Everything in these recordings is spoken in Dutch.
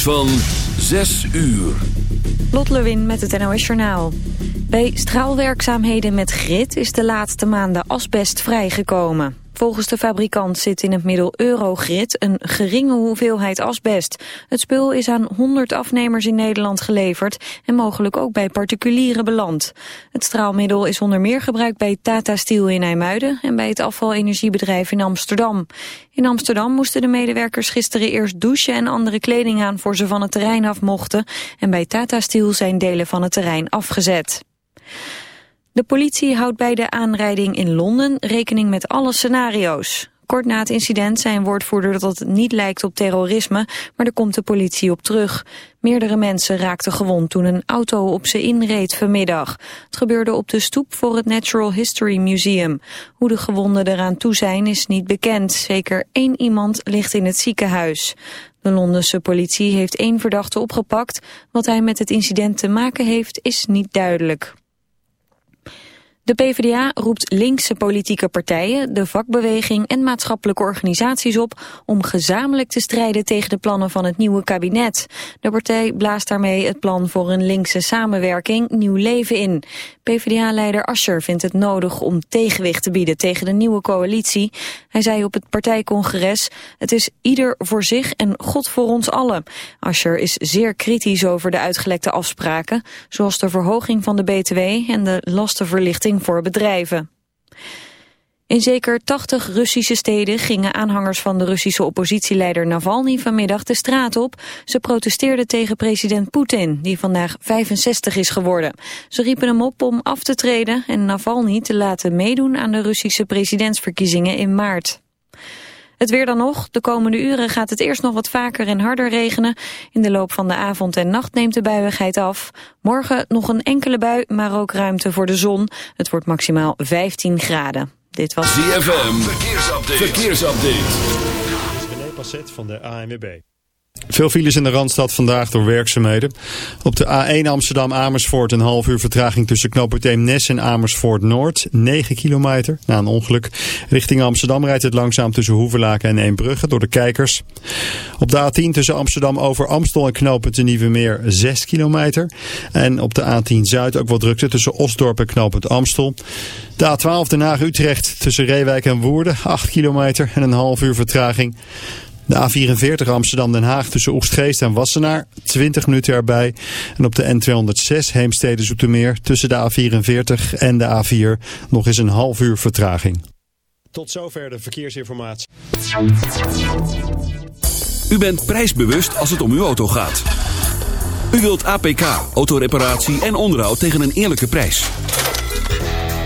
van 6 uur. Lot Lewin met het NOS Journaal. Bij straalwerkzaamheden met grit is de laatste maanden asbest vrijgekomen. Volgens de fabrikant zit in het middel Eurogrid een geringe hoeveelheid asbest. Het spul is aan 100 afnemers in Nederland geleverd en mogelijk ook bij particulieren beland. Het straalmiddel is onder meer gebruikt bij Tata Steel in IJmuiden en bij het afvalenergiebedrijf in Amsterdam. In Amsterdam moesten de medewerkers gisteren eerst douchen en andere kleding aan voor ze van het terrein af mochten. En bij Tata Steel zijn delen van het terrein afgezet. De politie houdt bij de aanrijding in Londen rekening met alle scenario's. Kort na het incident zei een woordvoerder dat het niet lijkt op terrorisme, maar daar komt de politie op terug. Meerdere mensen raakten gewond toen een auto op ze inreed vanmiddag. Het gebeurde op de stoep voor het Natural History Museum. Hoe de gewonden eraan toe zijn is niet bekend. Zeker één iemand ligt in het ziekenhuis. De Londense politie heeft één verdachte opgepakt. Wat hij met het incident te maken heeft is niet duidelijk. De PvdA roept linkse politieke partijen, de vakbeweging en maatschappelijke organisaties op om gezamenlijk te strijden tegen de plannen van het nieuwe kabinet. De partij blaast daarmee het plan voor een linkse samenwerking nieuw leven in. PvdA-leider Ascher vindt het nodig om tegenwicht te bieden tegen de nieuwe coalitie. Hij zei op het partijcongres, het is ieder voor zich en God voor ons allen. Ascher is zeer kritisch over de uitgelekte afspraken, zoals de verhoging van de BTW en de lastenverlichting voor bedrijven. In zeker 80 Russische steden gingen aanhangers van de Russische oppositieleider Navalny vanmiddag de straat op. Ze protesteerden tegen president Poetin, die vandaag 65 is geworden. Ze riepen hem op om af te treden en Navalny te laten meedoen aan de Russische presidentsverkiezingen in maart. Het weer dan nog. De komende uren gaat het eerst nog wat vaker en harder regenen. In de loop van de avond en nacht neemt de buiigheid af. Morgen nog een enkele bui, maar ook ruimte voor de zon. Het wordt maximaal 15 graden. Dit was ZFM. Verkeersupdate. Verkeersupdate. Dit is René Passet van de ANWB. Veel files in de Randstad vandaag door werkzaamheden. Op de A1 Amsterdam-Amersfoort een half uur vertraging tussen knooppunt Nes en Amersfoort-Noord. 9 kilometer na een ongeluk. Richting Amsterdam rijdt het langzaam tussen Hoevelaken en Eembrugge door de kijkers. Op de A10 tussen Amsterdam over Amstel en knooppunt de Nieuwe Meer 6 kilometer. En op de A10 Zuid ook wat drukte tussen Osdorp en knooppunt Amstel. De A12 Den Haag-Utrecht tussen Reewijk en Woerden 8 kilometer en een half uur vertraging. De A44 Amsterdam-Den Haag tussen Oegstgeest en Wassenaar, 20 minuten erbij. En op de N206 Heemstede-Zoetermeer tussen de A44 en de A4 nog eens een half uur vertraging. Tot zover de verkeersinformatie. U bent prijsbewust als het om uw auto gaat. U wilt APK, autoreparatie en onderhoud tegen een eerlijke prijs.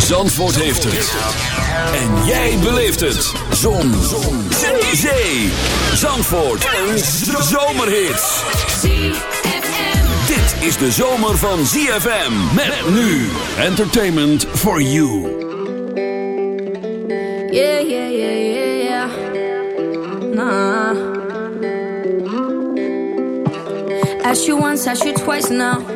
Zandvoort heeft het. En jij beleeft het. Zon. Zon. Zee. Zandvoort. Een zomerhit. Dit is de zomer van ZFM. Met nu. Entertainment for you. Yeah, yeah, yeah, yeah, yeah. Nah. You once, ask you twice now.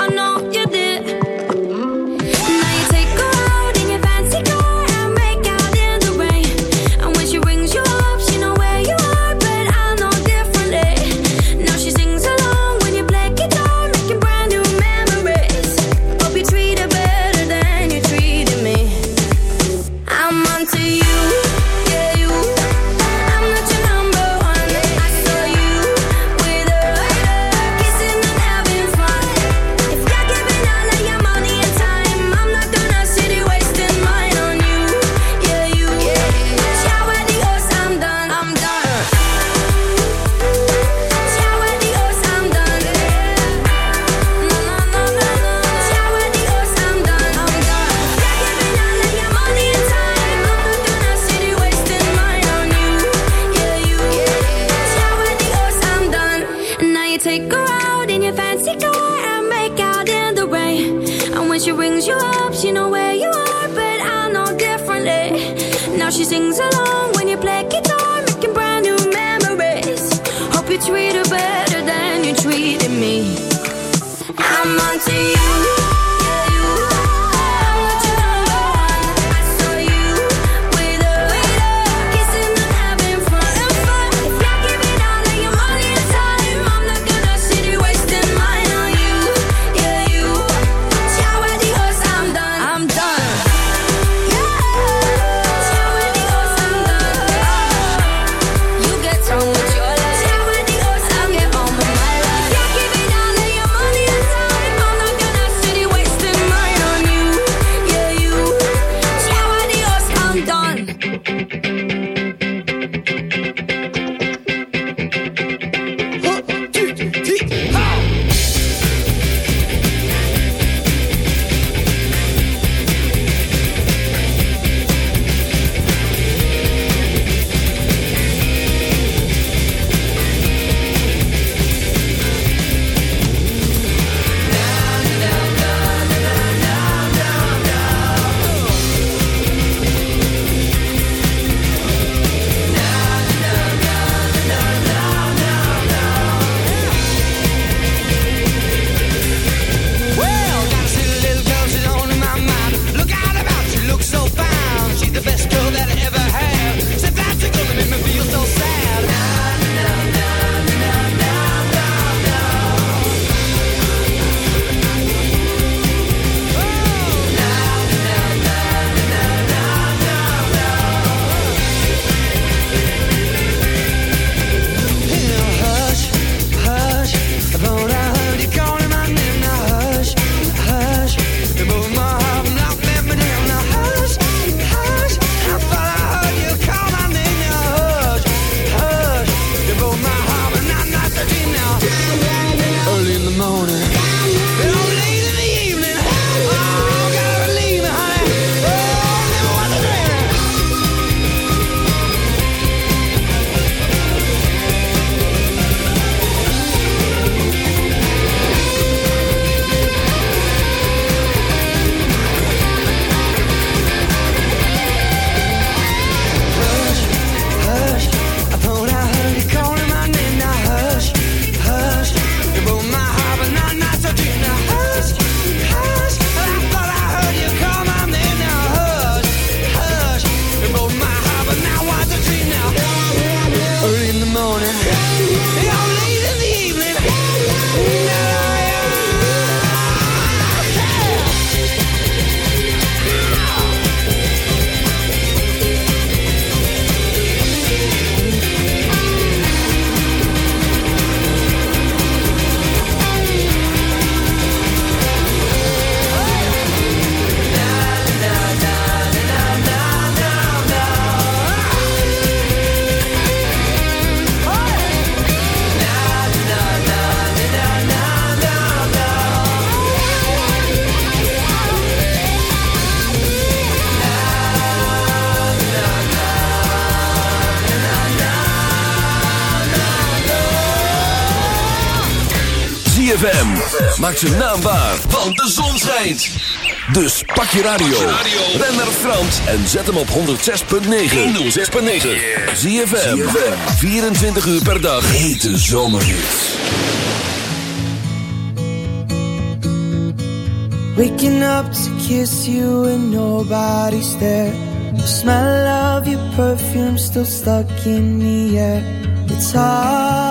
Maak ze naambaar, want de zon schijnt. Dus pak je radio. Ben naar Frans en zet hem op 106.9. 106.9. Zie je 24 uur per dag. Hete zomerhits. Waking up to kiss you and nobody's there. The smell of your perfume still stuck in the air. It's hard.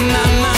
na na na.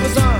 Amazon.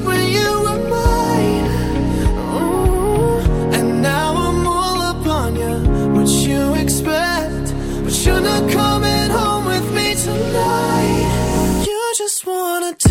just wanna do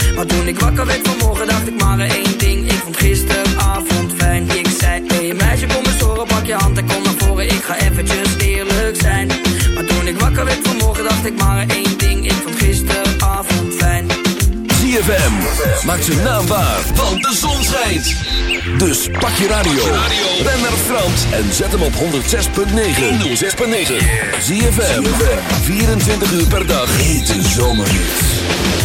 Maar toen ik wakker werd vanmorgen dacht ik maar één ding Ik vond gisteravond fijn Ik zei, hey meisje kom eens horen, pak je hand en kom naar voren Ik ga eventjes eerlijk zijn Maar toen ik wakker werd vanmorgen dacht ik maar één ding Ik vond gisteravond fijn ZFM. Maak zijn naam waar, want de zon schijnt. Dus pak je radio. Ben naar Frans en zet hem op 106.9. 106.9. ZFM. 24 uur per dag. Hete zomerhits.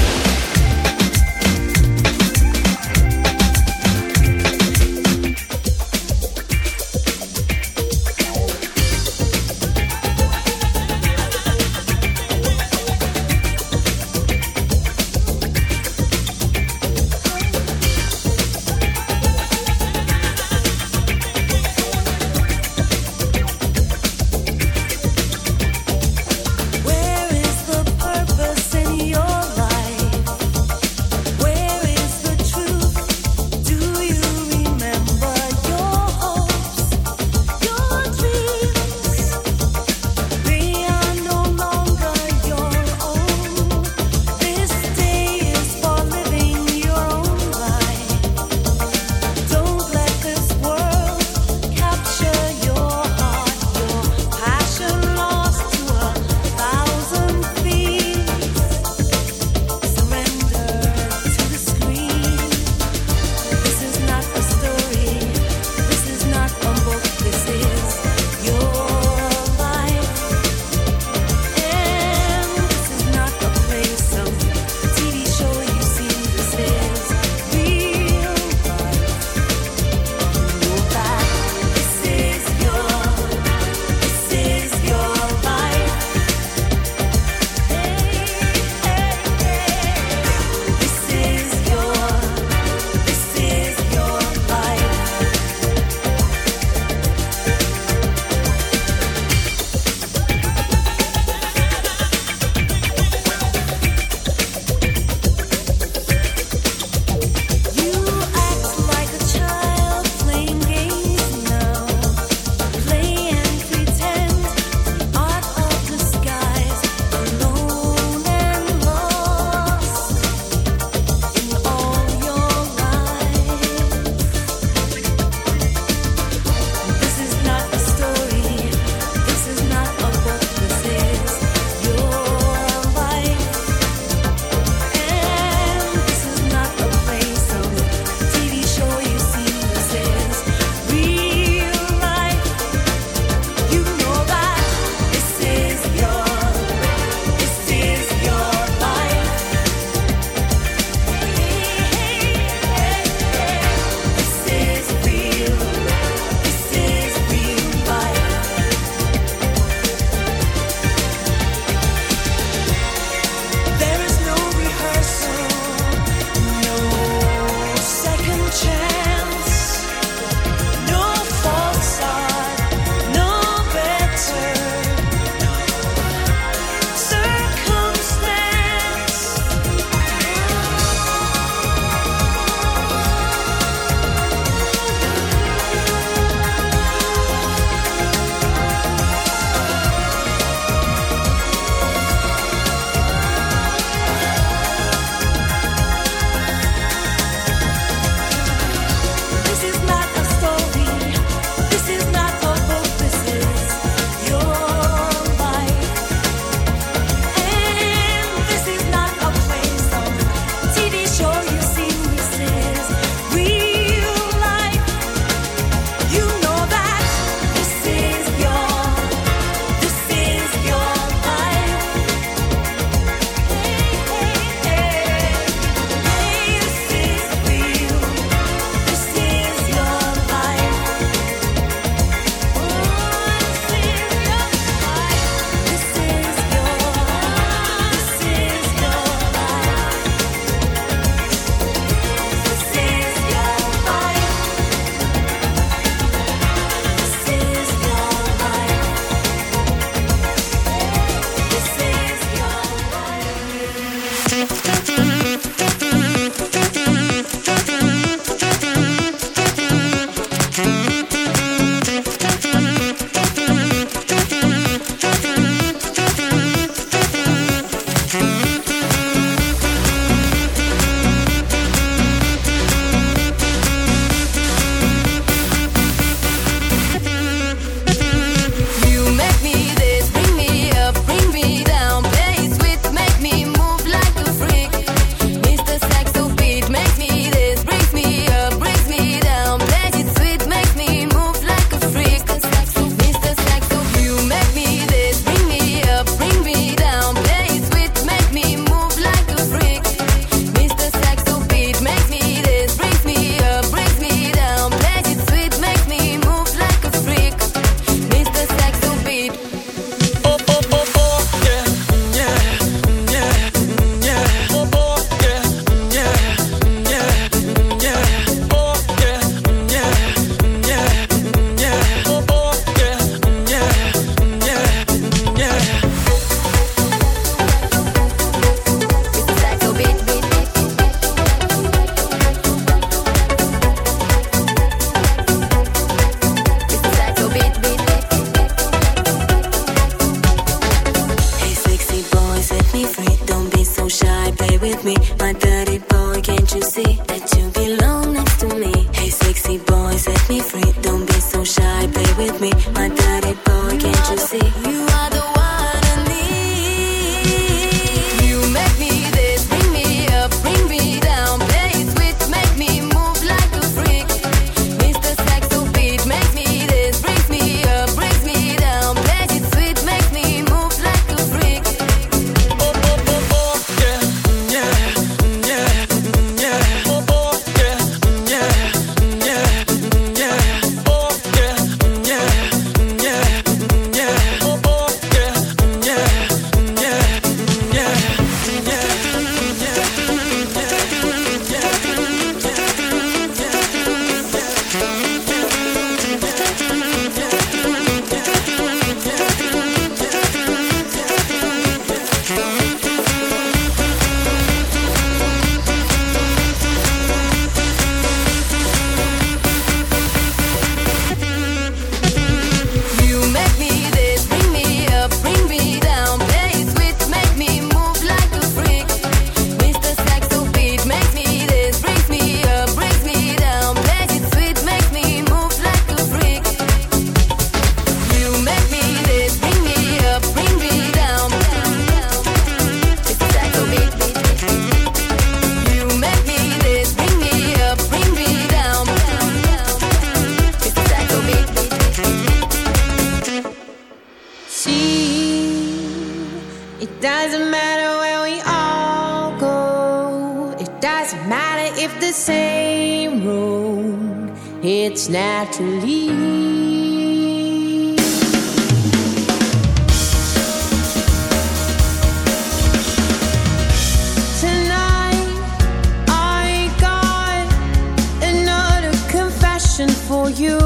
You.